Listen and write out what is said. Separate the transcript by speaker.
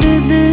Speaker 1: the